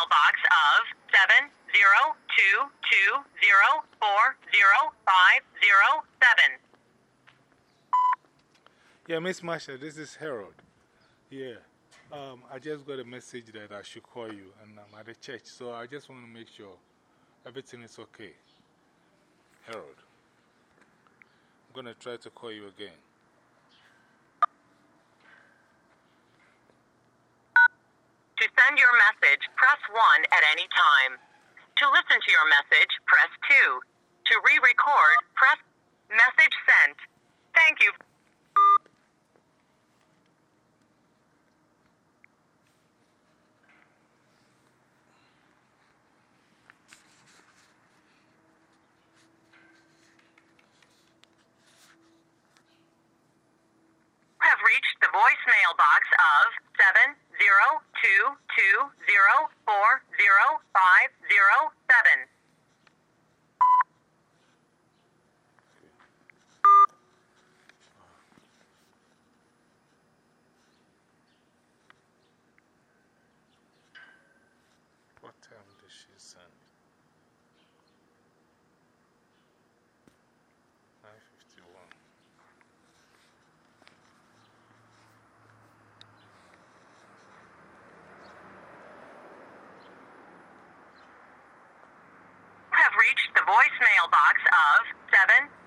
mailbox of seven zero two two zero four zero five zero seven. Yeah, Miss Marsha, this is Harold. Yeah. Um, I just got a message that I should call you, and I'm at the church, so I just want to make sure everything is okay. Harold, I'm going to try to call you again. Message, press 1 at any time. To listen to your message, press 2. To re record, press message sent. Thank you. have reached the voicemail box of 70220405007. What time did she send? 951. have the voicemail box of 702